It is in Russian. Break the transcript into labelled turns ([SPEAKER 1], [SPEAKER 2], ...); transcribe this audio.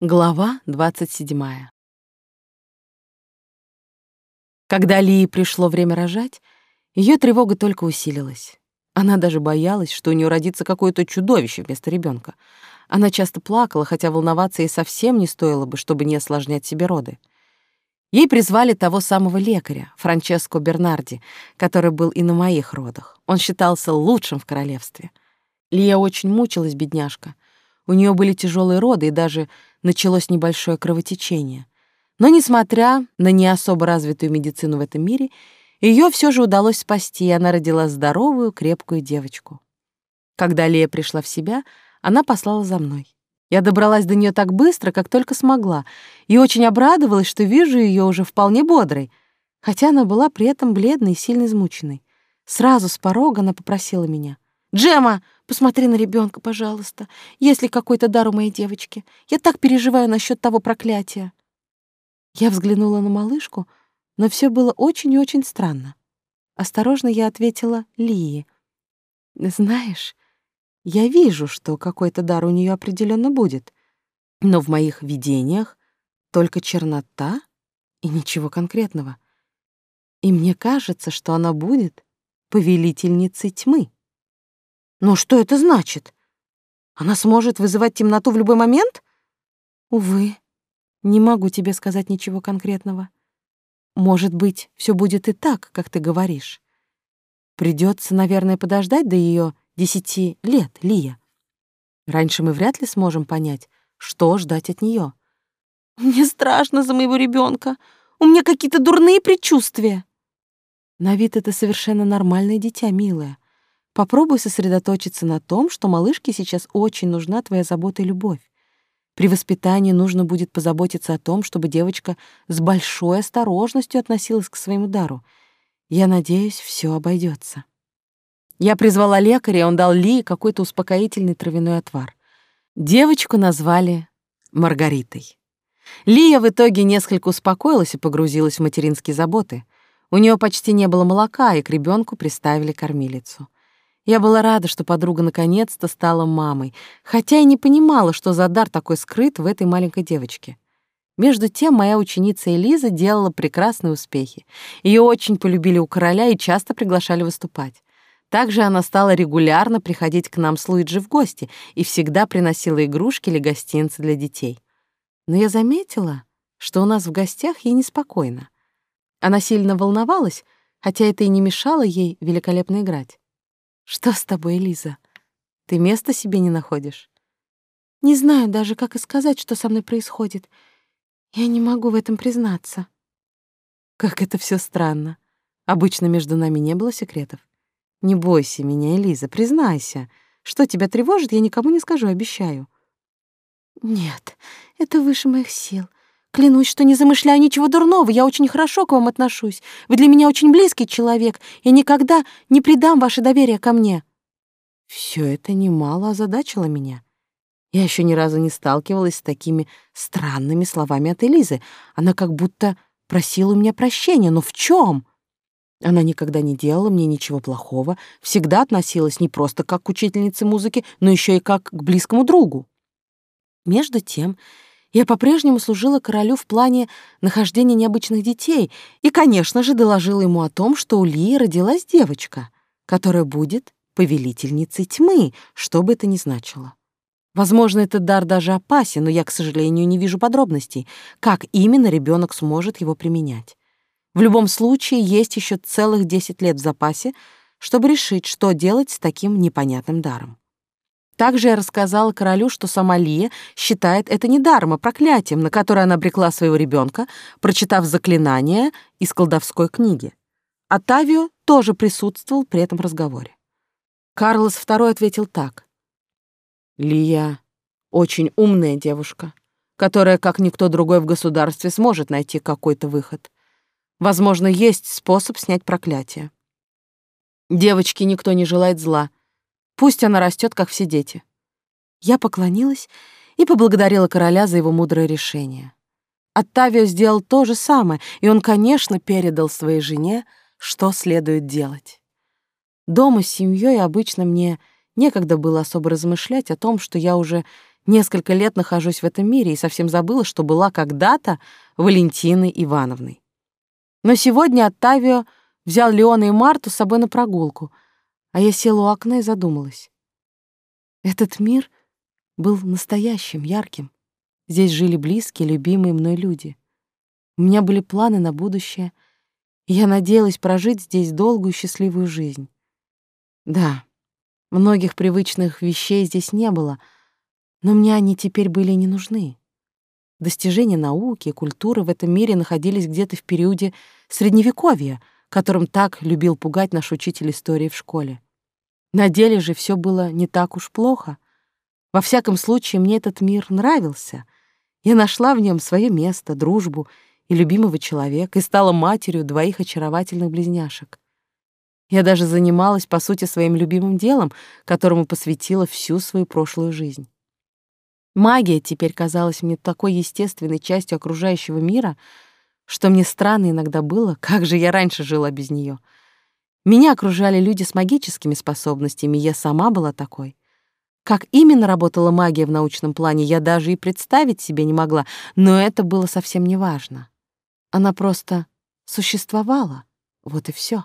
[SPEAKER 1] Глава 27. Когда Лии пришло время рожать, ее тревога только усилилась. Она даже боялась, что у нее родится какое-то чудовище вместо ребенка. Она часто плакала, хотя волноваться ей совсем не стоило бы, чтобы не осложнять себе роды. Ей призвали того самого лекаря, Франческо Бернарди, который был и на моих родах. Он считался лучшим в королевстве. Лия очень мучилась, бедняжка. У нее были тяжелые роды и даже началось небольшое кровотечение. Но, несмотря на не особо развитую медицину в этом мире, ее все же удалось спасти, и она родила здоровую, крепкую девочку. Когда Лея пришла в себя, она послала за мной. Я добралась до нее так быстро, как только смогла, и очень обрадовалась, что вижу ее уже вполне бодрой, хотя она была при этом бледной и сильно измученной. Сразу с порога она попросила меня. «Джема, Посмотри на ребенка, пожалуйста. Есть ли какой-то дар у моей девочки? Я так переживаю насчет того проклятия. Я взглянула на малышку, но все было очень и очень странно. Осторожно я ответила Лии. Знаешь, я вижу, что какой-то дар у нее определенно будет, но в моих видениях только чернота и ничего конкретного. И мне кажется, что она будет повелительницей тьмы. Но что это значит? Она сможет вызывать темноту в любой момент? Увы, не могу тебе сказать ничего конкретного. Может быть, все будет и так, как ты говоришь. Придется, наверное, подождать до ее десяти лет, Лия. Раньше мы вряд ли сможем понять, что ждать от нее. Мне страшно за моего ребенка. У меня какие-то дурные предчувствия. На вид это совершенно нормальное дитя, милая. Попробуй сосредоточиться на том, что малышке сейчас очень нужна твоя забота и любовь. При воспитании нужно будет позаботиться о том, чтобы девочка с большой осторожностью относилась к своему дару. Я надеюсь, все обойдется. Я призвала лекаря, он дал Ли какой-то успокоительный травяной отвар. Девочку назвали Маргаритой. Лия в итоге несколько успокоилась и погрузилась в материнские заботы. У нее почти не было молока, и к ребенку приставили кормилицу. Я была рада, что подруга наконец-то стала мамой, хотя и не понимала, что за дар такой скрыт в этой маленькой девочке. Между тем, моя ученица Элиза делала прекрасные успехи. Ее очень полюбили у короля и часто приглашали выступать. Также она стала регулярно приходить к нам с Луиджи в гости и всегда приносила игрушки или гостинцы для детей. Но я заметила, что у нас в гостях ей неспокойно. Она сильно волновалась, хотя это и не мешало ей великолепно играть. Что с тобой, Лиза? Ты места себе не находишь? Не знаю даже, как и сказать, что со мной происходит. Я не могу в этом признаться. Как это все странно. Обычно между нами не было секретов. Не бойся меня, Элиза, признайся. Что тебя тревожит, я никому не скажу, обещаю. Нет, это выше моих сил. Клянусь, что не замышляю ничего дурного, я очень хорошо к вам отношусь. Вы для меня очень близкий человек, и никогда не предам ваше доверие ко мне». Все это немало озадачило меня. Я еще ни разу не сталкивалась с такими странными словами от Элизы. Она как будто просила у меня прощения, но в чем? Она никогда не делала мне ничего плохого, всегда относилась не просто как к учительнице музыки, но еще и как к близкому другу. Между тем, я по-прежнему служила королю в плане нахождения необычных детей и, конечно же, доложила ему о том, что у Лии родилась девочка, которая будет повелительницей тьмы, что бы это ни значило. Возможно, этот дар даже опасен, но я, к сожалению, не вижу подробностей, как именно ребенок сможет его применять. В любом случае, есть еще целых 10 лет в запасе, чтобы решить, что делать с таким непонятным даром. Также я рассказала королю, что сама Лия считает это не даром, а проклятием, на которое она обрекла своего ребенка, прочитав заклинание из колдовской книги. А Тавио тоже присутствовал при этом разговоре. Карлос II ответил так. «Лия очень умная девушка, которая, как никто другой в государстве, сможет найти какой-то выход. Возможно, есть способ снять проклятие. Девочке никто не желает зла, Пусть она растет, как все дети. Я поклонилась и поблагодарила короля за его мудрое решение. Оттавио сделал то же самое, и он, конечно, передал своей жене, что следует делать. Дома с семьей обычно мне некогда было особо размышлять о том, что я уже Несколько лет нахожусь в этом мире и совсем забыла, что была когда-то Валентиной Ивановной. Но сегодня Оттавио взял Леона и Марту с собой на прогулку, а я села у окна и задумалась. Этот мир был настоящим, ярким. Здесь жили близкие, любимые мной люди. У меня были планы на будущее, и я надеялась прожить здесь долгую счастливую жизнь. Да, многих привычных вещей здесь не было, но мне они теперь были не нужны. Достижения науки и культуры в этом мире находились где-то в периоде Средневековья, которым так любил пугать наш учитель истории в школе. На деле же все было не так уж плохо. Во всяком случае, мне этот мир нравился. Я нашла в нем свое место, дружбу и любимого человека и стала матерью двоих очаровательных близняшек. Я даже занималась, по сути, своим любимым делом, которому посвятила всю свою прошлую жизнь. Магия теперь казалась мне такой естественной частью окружающего мира, что мне странно иногда было, как же я раньше жила без нее. Меня окружали люди с магическими способностями, я сама была такой. Как именно работала магия в научном плане, я даже и представить себе не могла, но это было совсем не важно. Она просто существовала, вот и все.